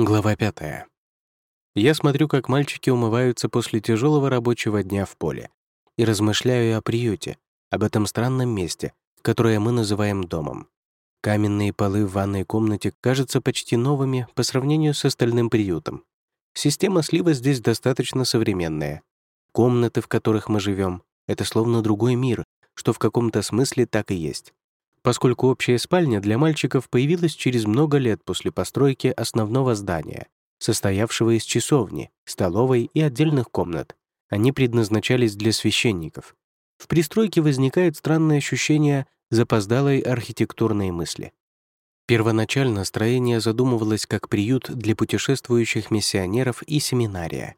Глава пятая. Я смотрю, как мальчики умываются после тяжелого рабочего дня в поле, и размышляю о приюте, об этом странном месте, которое мы называем домом. Каменные полы в ванной комнате кажутся почти новыми по сравнению с остальным приютом. Система слива здесь достаточно современная. Комнаты, в которых мы живем, это словно другой мир, что в каком-то смысле так и есть поскольку общая спальня для мальчиков появилась через много лет после постройки основного здания, состоявшего из часовни, столовой и отдельных комнат. Они предназначались для священников. В пристройке возникает странное ощущение запоздалой архитектурной мысли. Первоначально строение задумывалось как приют для путешествующих миссионеров и семинария.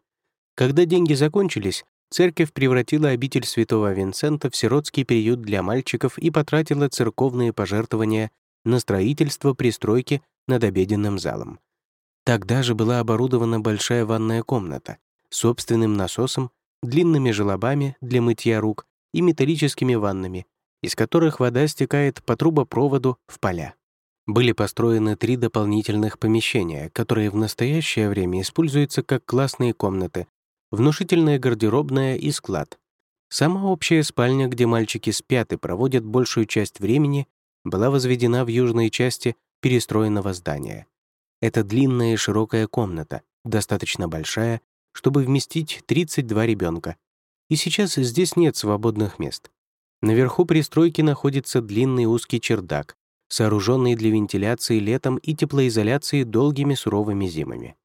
Когда деньги закончились, церковь превратила обитель святого Винсента в сиротский приют для мальчиков и потратила церковные пожертвования на строительство пристройки над обеденным залом. Тогда же была оборудована большая ванная комната с собственным насосом, длинными желобами для мытья рук и металлическими ваннами, из которых вода стекает по трубопроводу в поля. Были построены три дополнительных помещения, которые в настоящее время используются как классные комнаты внушительная гардеробная и склад. Сама общая спальня, где мальчики спят и проводят большую часть времени, была возведена в южной части перестроенного здания. Это длинная и широкая комната, достаточно большая, чтобы вместить 32 ребенка. И сейчас здесь нет свободных мест. Наверху пристройки находится длинный узкий чердак, сооруженный для вентиляции летом и теплоизоляции долгими суровыми зимами.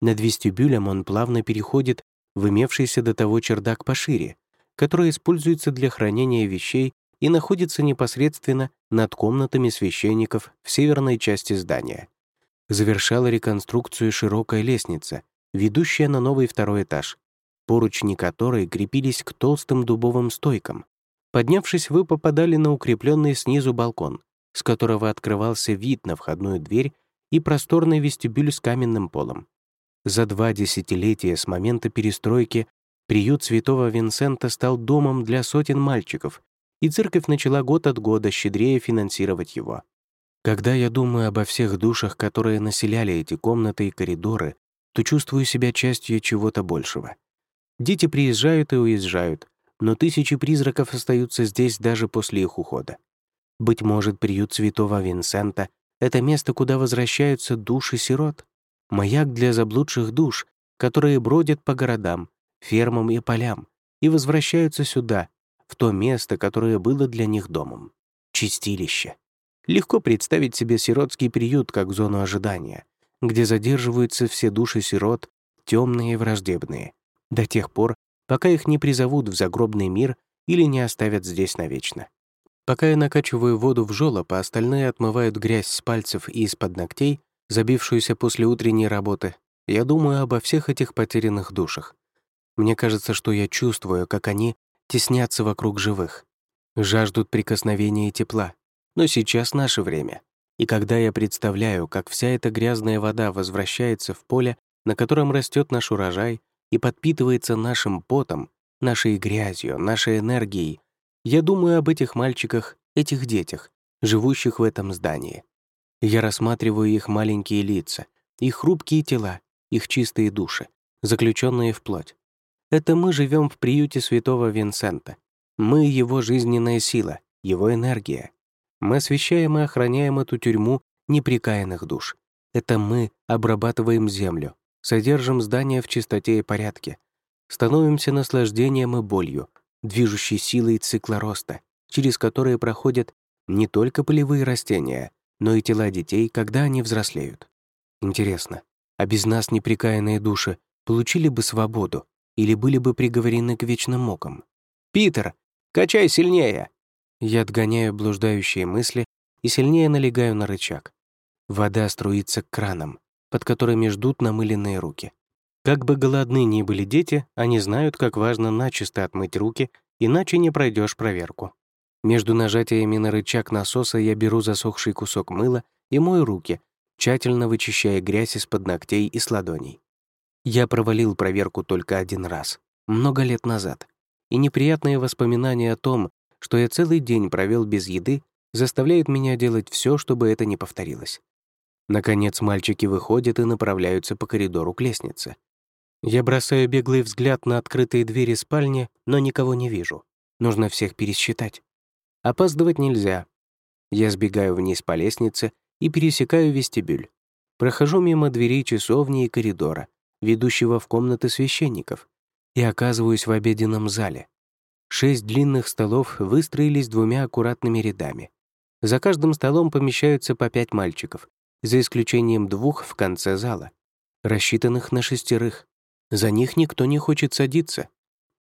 Над вестибюлем он плавно переходит в имевшийся до того чердак пошире, который используется для хранения вещей и находится непосредственно над комнатами священников в северной части здания. Завершала реконструкцию широкая лестница, ведущая на новый второй этаж, поручни которой крепились к толстым дубовым стойкам. Поднявшись, вы попадали на укрепленный снизу балкон, с которого открывался вид на входную дверь и просторный вестибюль с каменным полом. За два десятилетия с момента перестройки приют святого Винсента стал домом для сотен мальчиков, и церковь начала год от года щедрее финансировать его. Когда я думаю обо всех душах, которые населяли эти комнаты и коридоры, то чувствую себя частью чего-то большего. Дети приезжают и уезжают, но тысячи призраков остаются здесь даже после их ухода. Быть может, приют святого Винсента — это место, куда возвращаются души сирот? Маяк для заблудших душ, которые бродят по городам, фермам и полям и возвращаются сюда, в то место, которое было для них домом. Чистилище. Легко представить себе сиротский приют как зону ожидания, где задерживаются все души сирот, темные и враждебные, до тех пор, пока их не призовут в загробный мир или не оставят здесь навечно. Пока я накачиваю воду в жёлоб, а остальные отмывают грязь с пальцев и из-под ногтей, забившуюся после утренней работы, я думаю обо всех этих потерянных душах. Мне кажется, что я чувствую, как они теснятся вокруг живых, жаждут прикосновения и тепла. Но сейчас наше время. И когда я представляю, как вся эта грязная вода возвращается в поле, на котором растет наш урожай и подпитывается нашим потом, нашей грязью, нашей энергией, я думаю об этих мальчиках, этих детях, живущих в этом здании. Я рассматриваю их маленькие лица, их хрупкие тела, их чистые души, заключенные в плоть. Это мы живем в приюте святого Винсента. Мы — его жизненная сила, его энергия. Мы освещаем и охраняем эту тюрьму неприкаянных душ. Это мы обрабатываем землю, содержим здания в чистоте и порядке, становимся наслаждением и болью, движущей силой цикла роста, через которые проходят не только полевые растения, но и тела детей, когда они взрослеют. Интересно, а без нас неприкаянные души получили бы свободу или были бы приговорены к вечным мукам? «Питер, качай сильнее!» Я отгоняю блуждающие мысли и сильнее налегаю на рычаг. Вода струится к кранам, под которыми ждут намыленные руки. Как бы голодны ни были дети, они знают, как важно начисто отмыть руки, иначе не пройдешь проверку. Между нажатиями на рычаг насоса я беру засохший кусок мыла и мою руки, тщательно вычищая грязь из-под ногтей и с ладоней. Я провалил проверку только один раз, много лет назад, и неприятные воспоминания о том, что я целый день провел без еды, заставляют меня делать все, чтобы это не повторилось. Наконец мальчики выходят и направляются по коридору к лестнице. Я бросаю беглый взгляд на открытые двери спальни, но никого не вижу. Нужно всех пересчитать. Опаздывать нельзя. Я сбегаю вниз по лестнице и пересекаю вестибюль. Прохожу мимо дверей часовни и коридора, ведущего в комнаты священников, и оказываюсь в обеденном зале. Шесть длинных столов выстроились двумя аккуратными рядами. За каждым столом помещаются по пять мальчиков, за исключением двух в конце зала, рассчитанных на шестерых. За них никто не хочет садиться,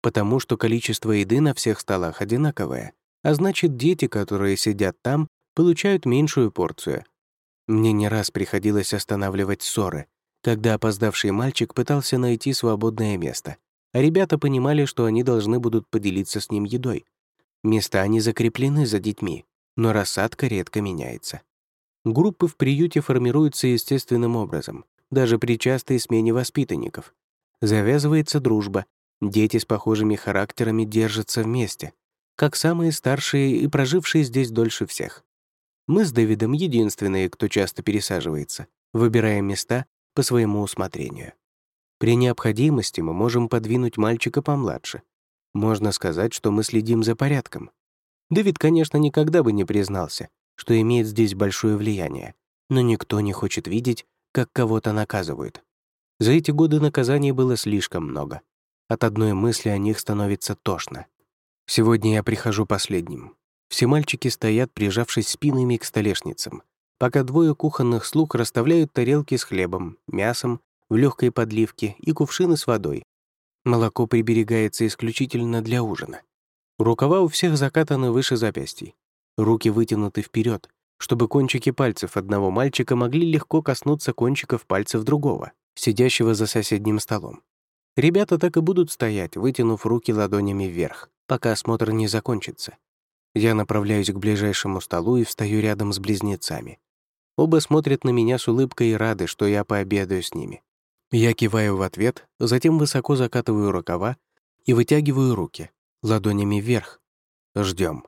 потому что количество еды на всех столах одинаковое, а значит, дети, которые сидят там, получают меньшую порцию. Мне не раз приходилось останавливать ссоры, когда опоздавший мальчик пытался найти свободное место, а ребята понимали, что они должны будут поделиться с ним едой. Места не закреплены за детьми, но рассадка редко меняется. Группы в приюте формируются естественным образом, даже при частой смене воспитанников. Завязывается дружба, дети с похожими характерами держатся вместе, как самые старшие и прожившие здесь дольше всех. Мы с Дэвидом единственные, кто часто пересаживается, выбирая места по своему усмотрению. При необходимости мы можем подвинуть мальчика помладше. Можно сказать, что мы следим за порядком. Дэвид, конечно, никогда бы не признался, что имеет здесь большое влияние, но никто не хочет видеть, как кого-то наказывают. За эти годы наказаний было слишком много. От одной мысли о них становится тошно. Сегодня я прихожу последним. Все мальчики стоят, прижавшись спинами к столешницам, пока двое кухонных слуг расставляют тарелки с хлебом, мясом, в легкой подливке и кувшины с водой. Молоко приберегается исключительно для ужина. Рукава у всех закатаны выше запястий. Руки вытянуты вперед, чтобы кончики пальцев одного мальчика могли легко коснуться кончиков пальцев другого, сидящего за соседним столом. Ребята так и будут стоять, вытянув руки ладонями вверх, пока осмотр не закончится. Я направляюсь к ближайшему столу и встаю рядом с близнецами. Оба смотрят на меня с улыбкой и рады, что я пообедаю с ними. Я киваю в ответ, затем высоко закатываю рукава и вытягиваю руки, ладонями вверх. Ждем.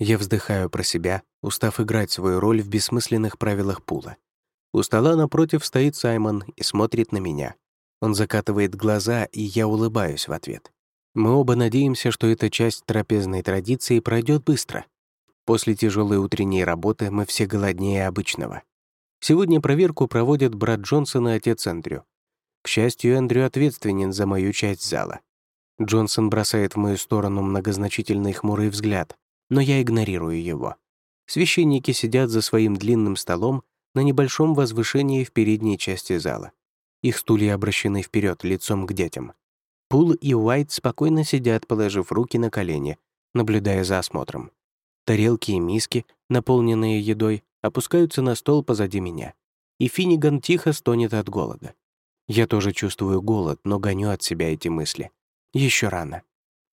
Я вздыхаю про себя, устав играть свою роль в бессмысленных правилах пула. У стола напротив стоит Саймон и смотрит на меня. Он закатывает глаза, и я улыбаюсь в ответ. Мы оба надеемся, что эта часть трапезной традиции пройдет быстро. После тяжелой утренней работы мы все голоднее обычного. Сегодня проверку проводят брат Джонсон и отец Эндрю. К счастью, Эндрю ответственен за мою часть зала. Джонсон бросает в мою сторону многозначительный хмурый взгляд, но я игнорирую его. Священники сидят за своим длинным столом на небольшом возвышении в передней части зала. Их стулья обращены вперед лицом к детям. Пул и Уайт спокойно сидят, положив руки на колени, наблюдая за осмотром. Тарелки и миски, наполненные едой, опускаются на стол позади меня. И Финниган тихо стонет от голода. Я тоже чувствую голод, но гоню от себя эти мысли. Еще рано.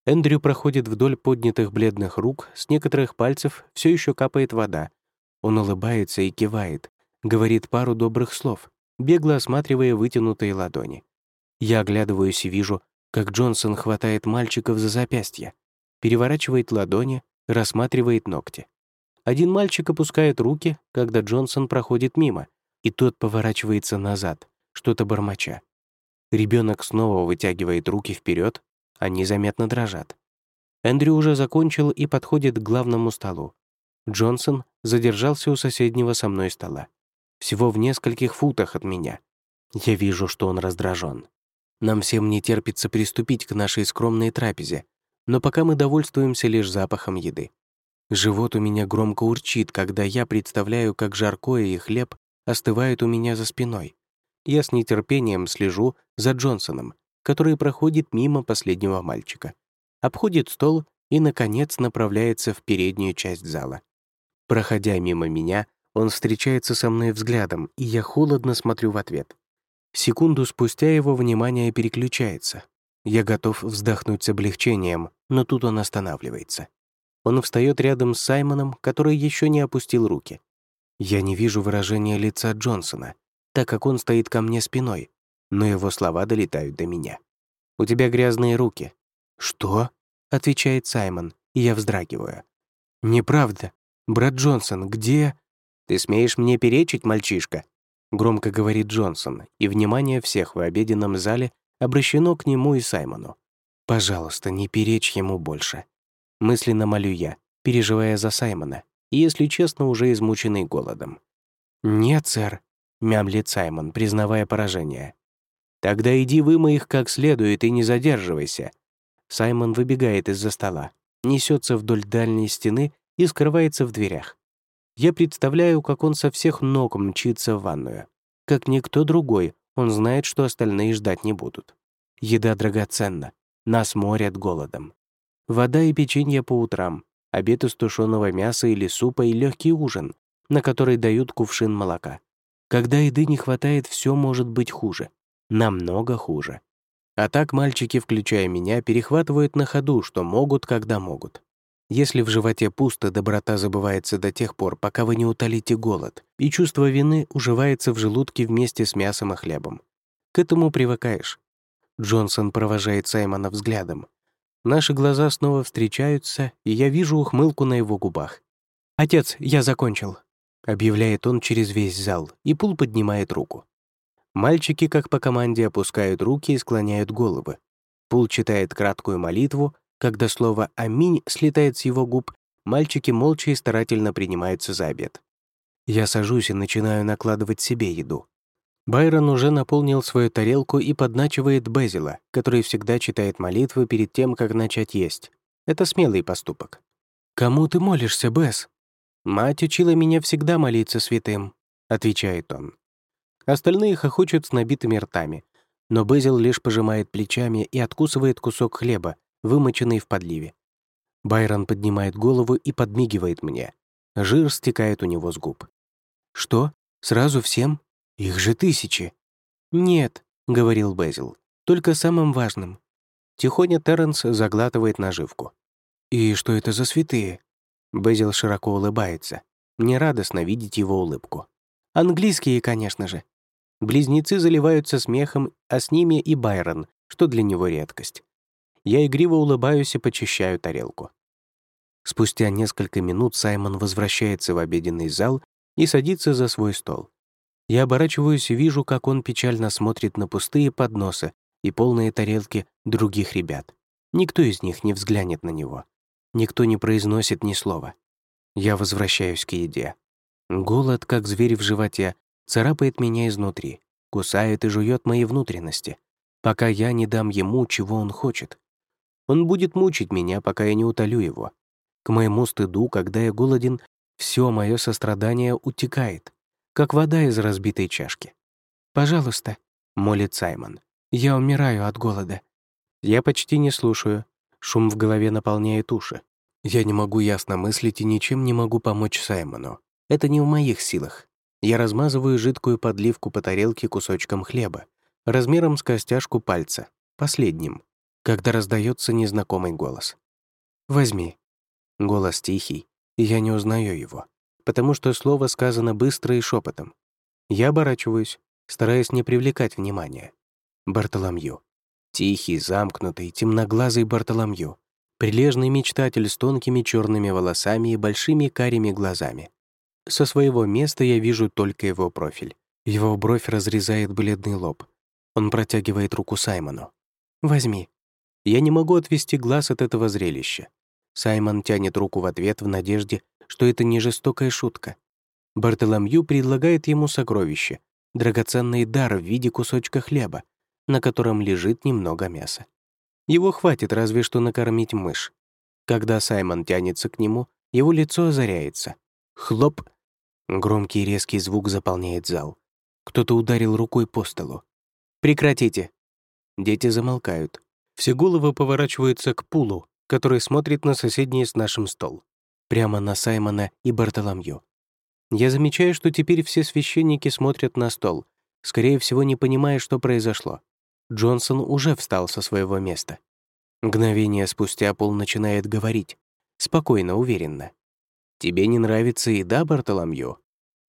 Эндрю проходит вдоль поднятых бледных рук, с некоторых пальцев все еще капает вода. Он улыбается и кивает, говорит пару добрых слов, бегло осматривая вытянутые ладони. Я оглядываюсь и вижу, как Джонсон хватает мальчиков за запястья, переворачивает ладони, рассматривает ногти. Один мальчик опускает руки, когда Джонсон проходит мимо, и тот поворачивается назад, что-то бормоча. Ребенок снова вытягивает руки вперед, они заметно дрожат. Эндрю уже закончил и подходит к главному столу. Джонсон задержался у соседнего со мной стола. Всего в нескольких футах от меня. Я вижу, что он раздражен. Нам всем не терпится приступить к нашей скромной трапезе, но пока мы довольствуемся лишь запахом еды. Живот у меня громко урчит, когда я представляю, как жаркое и хлеб остывают у меня за спиной. Я с нетерпением слежу за Джонсоном, который проходит мимо последнего мальчика, обходит стол и, наконец, направляется в переднюю часть зала. Проходя мимо меня, он встречается со мной взглядом, и я холодно смотрю в ответ. Секунду спустя его внимание переключается. Я готов вздохнуть с облегчением, но тут он останавливается. Он встает рядом с Саймоном, который еще не опустил руки. Я не вижу выражения лица Джонсона, так как он стоит ко мне спиной, но его слова долетают до меня. «У тебя грязные руки». «Что?» — отвечает Саймон, и я вздрагиваю. «Неправда. Брат Джонсон, где...» «Ты смеешь мне перечить, мальчишка?» — громко говорит Джонсон, и внимание всех в обеденном зале обращено к нему и Саймону. «Пожалуйста, не перечь ему больше». Мысленно молю я, переживая за Саймона, и, если честно, уже измученный голодом. «Нет, сэр», — мямлит Саймон, признавая поражение. «Тогда иди вымой их как следует и не задерживайся». Саймон выбегает из-за стола, несется вдоль дальней стены и скрывается в дверях. Я представляю, как он со всех ног мчится в ванную. Как никто другой, он знает, что остальные ждать не будут. Еда драгоценна, нас морят голодом. Вода и печенье по утрам, обед из тушеного мяса или супа и легкий ужин, на который дают кувшин молока. Когда еды не хватает, все может быть хуже. Намного хуже. А так мальчики, включая меня, перехватывают на ходу, что могут, когда могут. Если в животе пусто, доброта забывается до тех пор, пока вы не утолите голод, и чувство вины уживается в желудке вместе с мясом и хлебом. К этому привыкаешь. Джонсон провожает Саймона взглядом. Наши глаза снова встречаются, и я вижу ухмылку на его губах. «Отец, я закончил», — объявляет он через весь зал, и Пул поднимает руку. Мальчики, как по команде, опускают руки и склоняют головы. Пул читает краткую молитву, когда слово «Аминь» слетает с его губ, мальчики молча и старательно принимаются за обед. Я сажусь и начинаю накладывать себе еду. Байрон уже наполнил свою тарелку и подначивает Безила, который всегда читает молитвы перед тем, как начать есть. Это смелый поступок. «Кому ты молишься, Без?» «Мать учила меня всегда молиться святым», — отвечает он. Остальные хохочут с набитыми ртами, но Безил лишь пожимает плечами и откусывает кусок хлеба, вымоченный в подливе. Байрон поднимает голову и подмигивает мне. Жир стекает у него с губ. «Что? Сразу всем? Их же тысячи!» «Нет», — говорил Безил, — «только самым важным». Тихоня Терренс заглатывает наживку. «И что это за святые?» Безил широко улыбается. Мне радостно видеть его улыбку. «Английские, конечно же». Близнецы заливаются смехом, а с ними и Байрон, что для него редкость. Я игриво улыбаюсь и почищаю тарелку. Спустя несколько минут Саймон возвращается в обеденный зал и садится за свой стол. Я оборачиваюсь и вижу, как он печально смотрит на пустые подносы и полные тарелки других ребят. Никто из них не взглянет на него. Никто не произносит ни слова. Я возвращаюсь к еде. Голод, как зверь в животе, царапает меня изнутри, кусает и жует мои внутренности, пока я не дам ему, чего он хочет. Он будет мучить меня, пока я не утолю его. К моему стыду, когда я голоден, все мое сострадание утекает, как вода из разбитой чашки. «Пожалуйста», — молит Саймон, — «я умираю от голода». Я почти не слушаю. Шум в голове наполняет уши. Я не могу ясно мыслить и ничем не могу помочь Саймону. Это не в моих силах. Я размазываю жидкую подливку по тарелке кусочком хлеба, размером с костяшку пальца, последним, когда раздается незнакомый голос. «Возьми». Голос тихий, и я не узнаю его, потому что слово сказано быстро и шепотом. Я оборачиваюсь, стараясь не привлекать внимания. Бартоломью. Тихий, замкнутый, темноглазый Бартоломью. Прилежный мечтатель с тонкими черными волосами и большими карими глазами. Со своего места я вижу только его профиль. Его бровь разрезает бледный лоб. Он протягивает руку Саймону. «Возьми». Я не могу отвести глаз от этого зрелища. Саймон тянет руку в ответ в надежде, что это не жестокая шутка. Бартоломью предлагает ему сокровище, драгоценный дар в виде кусочка хлеба, на котором лежит немного мяса. Его хватит разве что накормить мышь. Когда Саймон тянется к нему, его лицо озаряется. Хлоп! Громкий резкий звук заполняет зал. Кто-то ударил рукой по столу. «Прекратите!» Дети замолкают. Все головы поворачиваются к Пулу, который смотрит на соседний с нашим стол. Прямо на Саймона и Бартоломью. Я замечаю, что теперь все священники смотрят на стол, скорее всего, не понимая, что произошло. Джонсон уже встал со своего места. Мгновение спустя Пул начинает говорить. Спокойно, уверенно. «Тебе не нравится еда, Бартоломью?»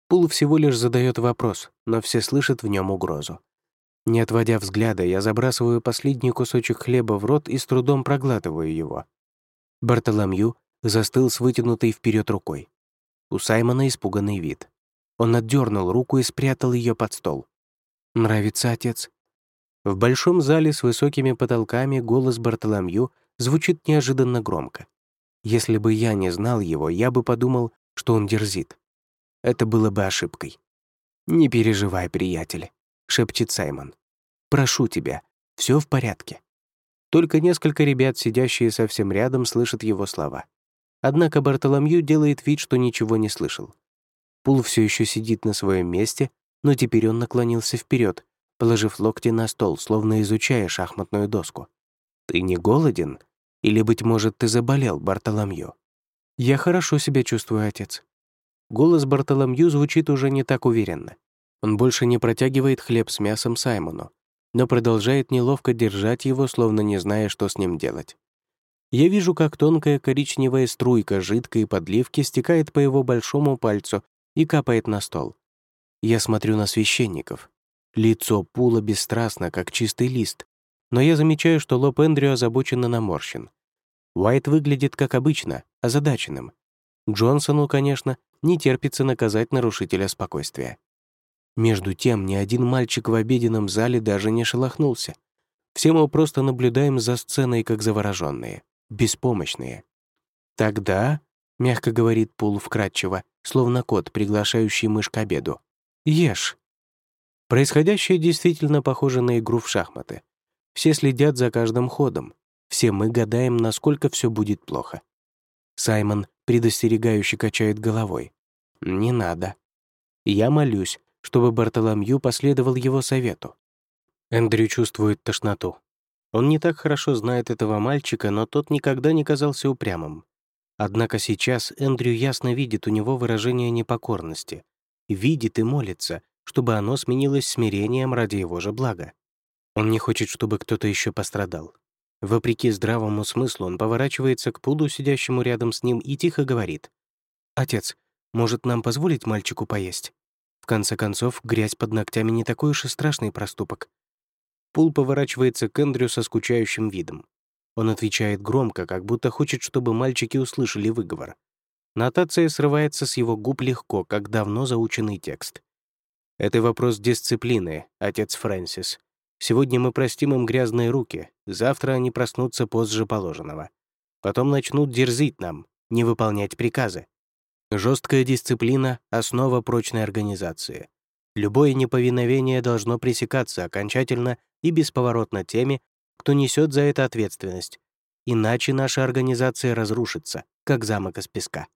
Пул всего лишь задает вопрос, но все слышат в нем угрозу. Не отводя взгляда, я забрасываю последний кусочек хлеба в рот и с трудом проглатываю его. Бартоломью застыл с вытянутой вперед рукой. У Саймона испуганный вид. Он отдернул руку и спрятал ее под стол. «Нравится отец?» В большом зале с высокими потолками голос Бартоломью звучит неожиданно громко. Если бы я не знал его, я бы подумал, что он дерзит. Это было бы ошибкой. «Не переживай, приятель», — шепчет Саймон. «Прошу тебя, все в порядке». Только несколько ребят, сидящие совсем рядом, слышат его слова. Однако Бартоломью делает вид, что ничего не слышал. Пул все еще сидит на своем месте, но теперь он наклонился вперед, положив локти на стол, словно изучая шахматную доску. «Ты не голоден? Или, быть может, ты заболел, Бартоломью?» «Я хорошо себя чувствую, отец». Голос Бартоломью звучит уже не так уверенно. Он больше не протягивает хлеб с мясом Саймону, но продолжает неловко держать его, словно не зная, что с ним делать. Я вижу, как тонкая коричневая струйка жидкой подливки стекает по его большому пальцу и капает на стол. Я смотрю на священников. Лицо Пула бесстрастно, как чистый лист, но я замечаю, что лоб Эндрю озабоченно наморщен. Уайт выглядит как обычно, озадаченным. Джонсону, конечно, не терпится наказать нарушителя спокойствия. Между тем, ни один мальчик в обеденном зале даже не шелохнулся. Все мы просто наблюдаем за сценой, как завороженные, беспомощные. Тогда, — мягко говорит Пул вкратчиво, словно кот, приглашающий мышь к обеду. «Ешь». Происходящее действительно похоже на игру в шахматы. Все следят за каждым ходом. Все мы гадаем, насколько все будет плохо. Саймон предостерегающе качает головой. «Не надо». Я молюсь, чтобы Бартоломью последовал его совету. Эндрю чувствует тошноту. Он не так хорошо знает этого мальчика, но тот никогда не казался упрямым. Однако сейчас Эндрю ясно видит у него выражение непокорности. Видит и молится, чтобы оно сменилось смирением ради его же блага. Он не хочет, чтобы кто-то еще пострадал. Вопреки здравому смыслу он поворачивается к Пуду, сидящему рядом с ним, и тихо говорит. «Отец, может, нам позволить мальчику поесть? В конце концов, грязь под ногтями не такой уж и страшный проступок». Пул поворачивается к Эндрю со скучающим видом. Он отвечает громко, как будто хочет, чтобы мальчики услышали выговор. Нотация срывается с его губ легко, как давно заученный текст. «Это вопрос дисциплины, отец Фрэнсис. Сегодня мы простим им грязные руки, завтра они проснутся позже положенного. Потом начнут дерзить нам, не выполнять приказы. Жесткая дисциплина — основа прочной организации. Любое неповиновение должно пресекаться окончательно и бесповоротно теми, кто несет за это ответственность. Иначе наша организация разрушится, как замок из песка.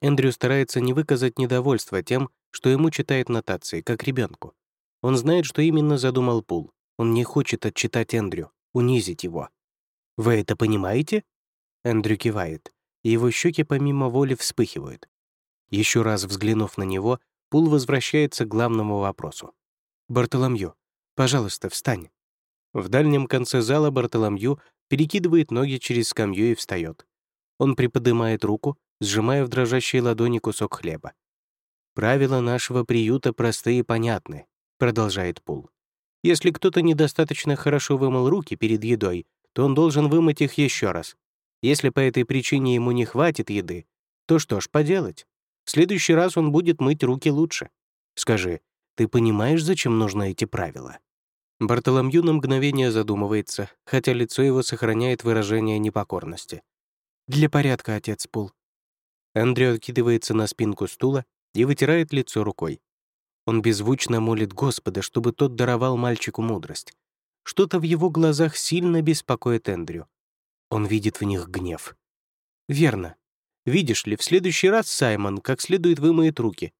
Эндрю старается не выказать недовольства тем, что ему читает нотации, как ребенку. Он знает, что именно задумал Пул. Он не хочет отчитать Эндрю, унизить его. «Вы это понимаете?» Эндрю кивает, и его щеки помимо воли вспыхивают. Еще раз взглянув на него, Пул возвращается к главному вопросу. «Бартоломью, пожалуйста, встань». В дальнем конце зала Бартоломью перекидывает ноги через скамью и встает. Он приподнимает руку, сжимая в дрожащей ладони кусок хлеба. «Правила нашего приюта простые и понятны», — продолжает Пул. «Если кто-то недостаточно хорошо вымыл руки перед едой, то он должен вымыть их еще раз. Если по этой причине ему не хватит еды, то что ж поделать? В следующий раз он будет мыть руки лучше. Скажи, ты понимаешь, зачем нужны эти правила?» Бартоломью на мгновение задумывается, хотя лицо его сохраняет выражение непокорности. «Для порядка, отец Пул». Эндрю откидывается на спинку стула и вытирает лицо рукой. Он беззвучно молит Господа, чтобы тот даровал мальчику мудрость. Что-то в его глазах сильно беспокоит Эндрю. Он видит в них гнев. «Верно. Видишь ли, в следующий раз Саймон как следует вымоет руки,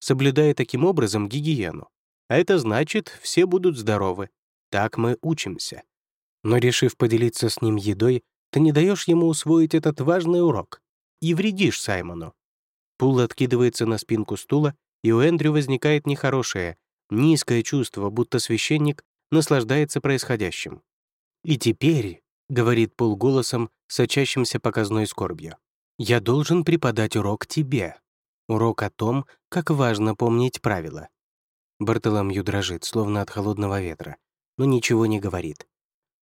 соблюдая таким образом гигиену. А это значит, все будут здоровы. Так мы учимся. Но решив поделиться с ним едой, ты не даешь ему усвоить этот важный урок и вредишь Саймону. Пул откидывается на спинку стула, и у Эндрю возникает нехорошее, низкое чувство, будто священник наслаждается происходящим. «И теперь», — говорит Пул голосом, сочащимся показной скорбью, «я должен преподать урок тебе. Урок о том, как важно помнить правила. Бартоломью дрожит, словно от холодного ветра, но ничего не говорит.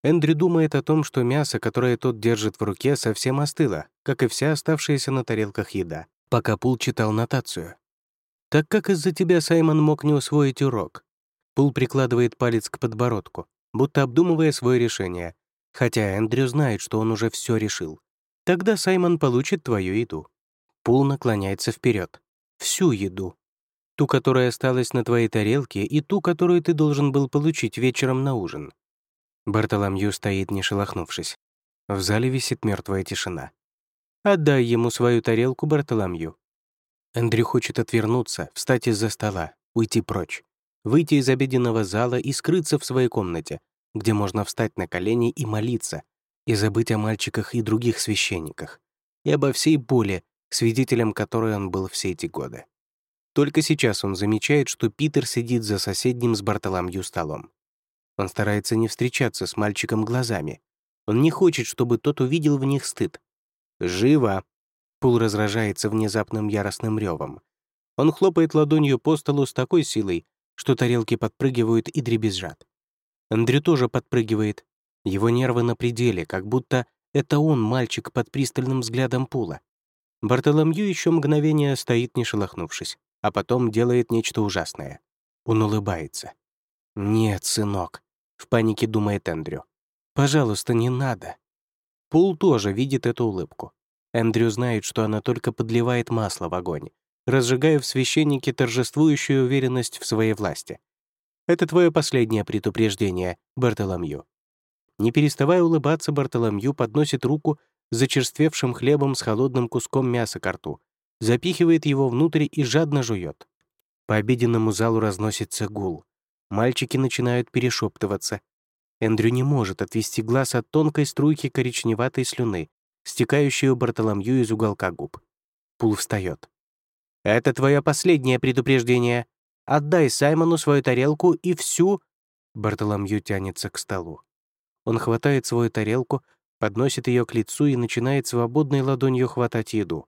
Эндрю думает о том, что мясо, которое тот держит в руке, совсем остыло, как и вся оставшаяся на тарелках еда, пока Пул читал нотацию. Так как из-за тебя Саймон мог не усвоить урок? Пул прикладывает палец к подбородку, будто обдумывая свое решение, хотя Эндрю знает, что он уже все решил. Тогда Саймон получит твою еду. Пул наклоняется вперед. Всю еду. Ту, которая осталась на твоей тарелке, и ту, которую ты должен был получить вечером на ужин. Бартоломью стоит, не шелохнувшись. В зале висит мертвая тишина. «Отдай ему свою тарелку, Бартоломью». Эндрю хочет отвернуться, встать из-за стола, уйти прочь, выйти из обеденного зала и скрыться в своей комнате, где можно встать на колени и молиться, и забыть о мальчиках и других священниках, и обо всей боли, свидетелем которой он был все эти годы. Только сейчас он замечает, что Питер сидит за соседним с Бартоломью столом. Он старается не встречаться с мальчиком глазами. Он не хочет, чтобы тот увидел в них стыд. «Живо!» Пул разражается внезапным яростным ревом. Он хлопает ладонью по столу с такой силой, что тарелки подпрыгивают и дребезжат. Андрю тоже подпрыгивает. Его нервы на пределе, как будто это он, мальчик, под пристальным взглядом Пула. Бартоломью еще мгновение стоит, не шелохнувшись, а потом делает нечто ужасное. Он улыбается. «Нет, сынок», в панике думает Эндрю. «Пожалуйста, не надо». Пул тоже видит эту улыбку. Эндрю знает, что она только подливает масло в огонь, разжигая в священнике торжествующую уверенность в своей власти. Это твое последнее предупреждение, Бартоломью. Не переставая улыбаться, Бартоломью подносит руку с зачерствевшим хлебом с холодным куском мяса к рту, запихивает его внутрь и жадно жует. По обеденному залу разносится гул. Мальчики начинают перешептываться. Эндрю не может отвести глаз от тонкой струйки коричневатой слюны, стекающей у Бартоломью из уголка губ. Пул встает. «Это твое последнее предупреждение. Отдай Саймону свою тарелку и всю...» Бартоломью тянется к столу. Он хватает свою тарелку, подносит ее к лицу и начинает свободной ладонью хватать еду.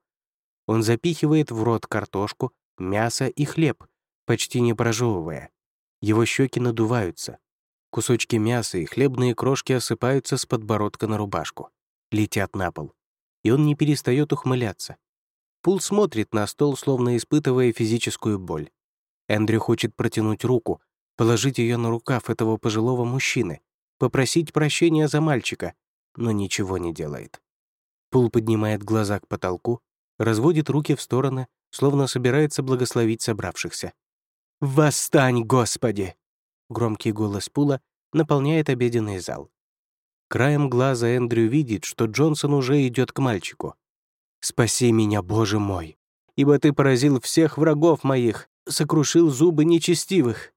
Он запихивает в рот картошку, мясо и хлеб, почти не прожевывая. Его щеки надуваются. Кусочки мяса и хлебные крошки осыпаются с подбородка на рубашку, летят на пол. И он не перестает ухмыляться. Пул смотрит на стол, словно испытывая физическую боль. Эндрю хочет протянуть руку, положить ее на рукав этого пожилого мужчины, попросить прощения за мальчика, но ничего не делает. Пул поднимает глаза к потолку, разводит руки в стороны, словно собирается благословить собравшихся. «Восстань, Господи!» Громкий голос Пула наполняет обеденный зал. Краем глаза Эндрю видит, что Джонсон уже идет к мальчику. «Спаси меня, Боже мой! Ибо ты поразил всех врагов моих, сокрушил зубы нечестивых!»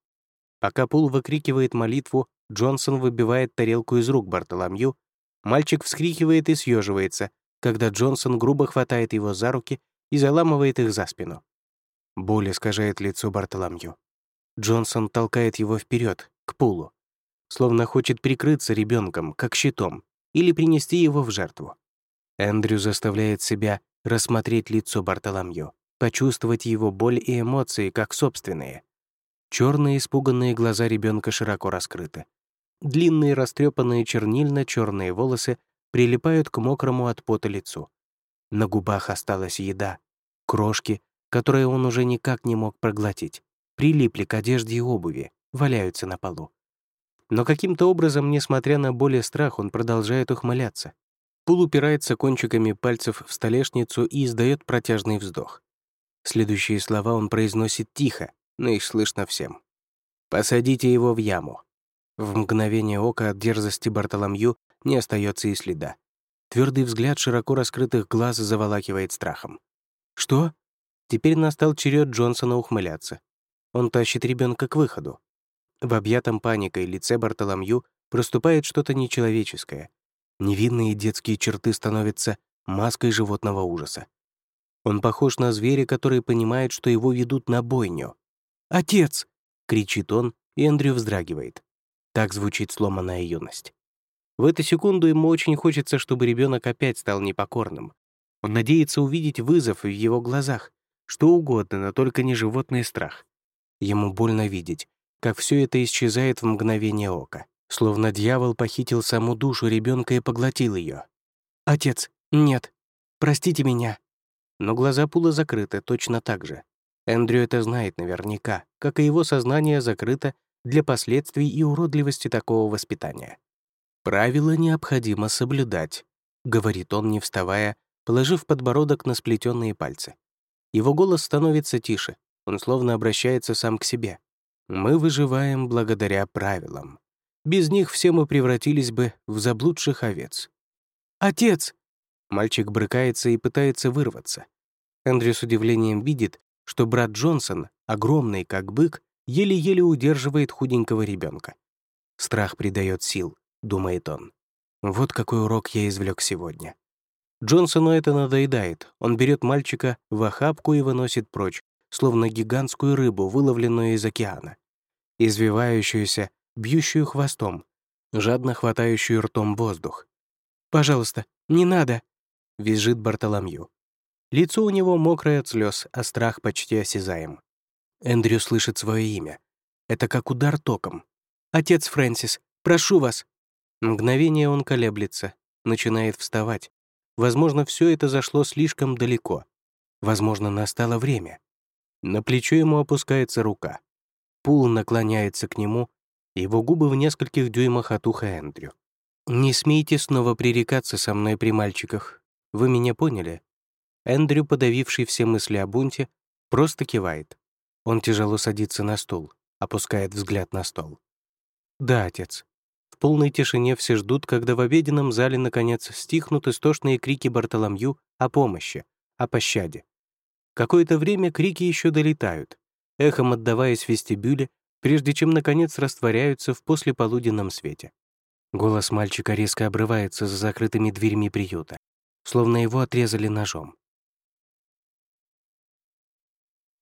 Пока Пул выкрикивает молитву, Джонсон выбивает тарелку из рук Бартоломью, мальчик вскрикивает и съеживается, когда Джонсон грубо хватает его за руки и заламывает их за спину. Боль искажает лицо Бартоломью. Джонсон толкает его вперед, к пулу, словно хочет прикрыться ребенком, как щитом, или принести его в жертву. Эндрю заставляет себя рассмотреть лицо Бартоломью, почувствовать его боль и эмоции как собственные. Черные испуганные глаза ребенка широко раскрыты. Длинные растрепанные чернильно-черные волосы прилипают к мокрому от пота лицу. На губах осталась еда, крошки, которые он уже никак не мог проглотить, прилипли к одежде и обуви, валяются на полу. Но каким-то образом, несмотря на боль и страх, он продолжает ухмыляться. Пул упирается кончиками пальцев в столешницу и издает протяжный вздох. Следующие слова он произносит тихо, но их слышно всем. «Посадите его в яму». В мгновение ока от дерзости Бартоломью не остается и следа. Твердый взгляд широко раскрытых глаз заволакивает страхом. «Что?» Теперь настал черед Джонсона ухмыляться. Он тащит ребенка к выходу. В объятом паникой лице Бартоломью проступает что-то нечеловеческое. Невинные детские черты становятся маской животного ужаса. Он похож на зверя, который понимает, что его ведут на бойню. «Отец!» — кричит он, и Эндрю вздрагивает. Так звучит сломанная юность. В эту секунду ему очень хочется, чтобы ребенок опять стал непокорным. Он надеется увидеть вызов в его глазах, что угодно, но только не животный страх. Ему больно видеть, как все это исчезает в мгновение ока, словно дьявол похитил саму душу ребенка и поглотил ее. «Отец, нет, простите меня». Но глаза Пула закрыты точно так же. Эндрю это знает наверняка, как и его сознание закрыто для последствий и уродливости такого воспитания. «Правила необходимо соблюдать», — говорит он, не вставая, положив подбородок на сплетенные пальцы. Его голос становится тише, он словно обращается сам к себе. «Мы выживаем благодаря правилам. Без них все мы превратились бы в заблудших овец». «Отец!» Мальчик брыкается и пытается вырваться. Эндрю с удивлением видит, что брат Джонсон, огромный как бык, еле-еле удерживает худенького ребенка. Страх придает сил, думает он. Вот какой урок я извлек сегодня. Джонсону это надоедает. Он берет мальчика в охапку и выносит прочь, словно гигантскую рыбу, выловленную из океана. Извивающуюся, бьющую хвостом, жадно хватающую ртом воздух. «Пожалуйста, не надо!» — визжит Бартоломью. Лицо у него мокрое от слез, а страх почти осязаем. Эндрю слышит свое имя. Это как удар током. «Отец Фрэнсис, прошу вас!» Мгновение он колеблется, начинает вставать. Возможно, все это зашло слишком далеко. Возможно, настало время. На плечо ему опускается рука. Пул наклоняется к нему, его губы в нескольких дюймах от уха Эндрю. «Не смейте снова пререкаться со мной при мальчиках. Вы меня поняли?» Эндрю, подавивший все мысли о бунте, просто кивает. Он тяжело садится на стул, опускает взгляд на стол. «Да, отец». В полной тишине все ждут, когда в обеденном зале наконец стихнут истошные крики Бартоломью о помощи, о пощаде. Какое-то время крики еще долетают, эхом отдаваясь в вестибюле, прежде чем, наконец, растворяются в послеполуденном свете. Голос мальчика резко обрывается за закрытыми дверьми приюта, словно его отрезали ножом.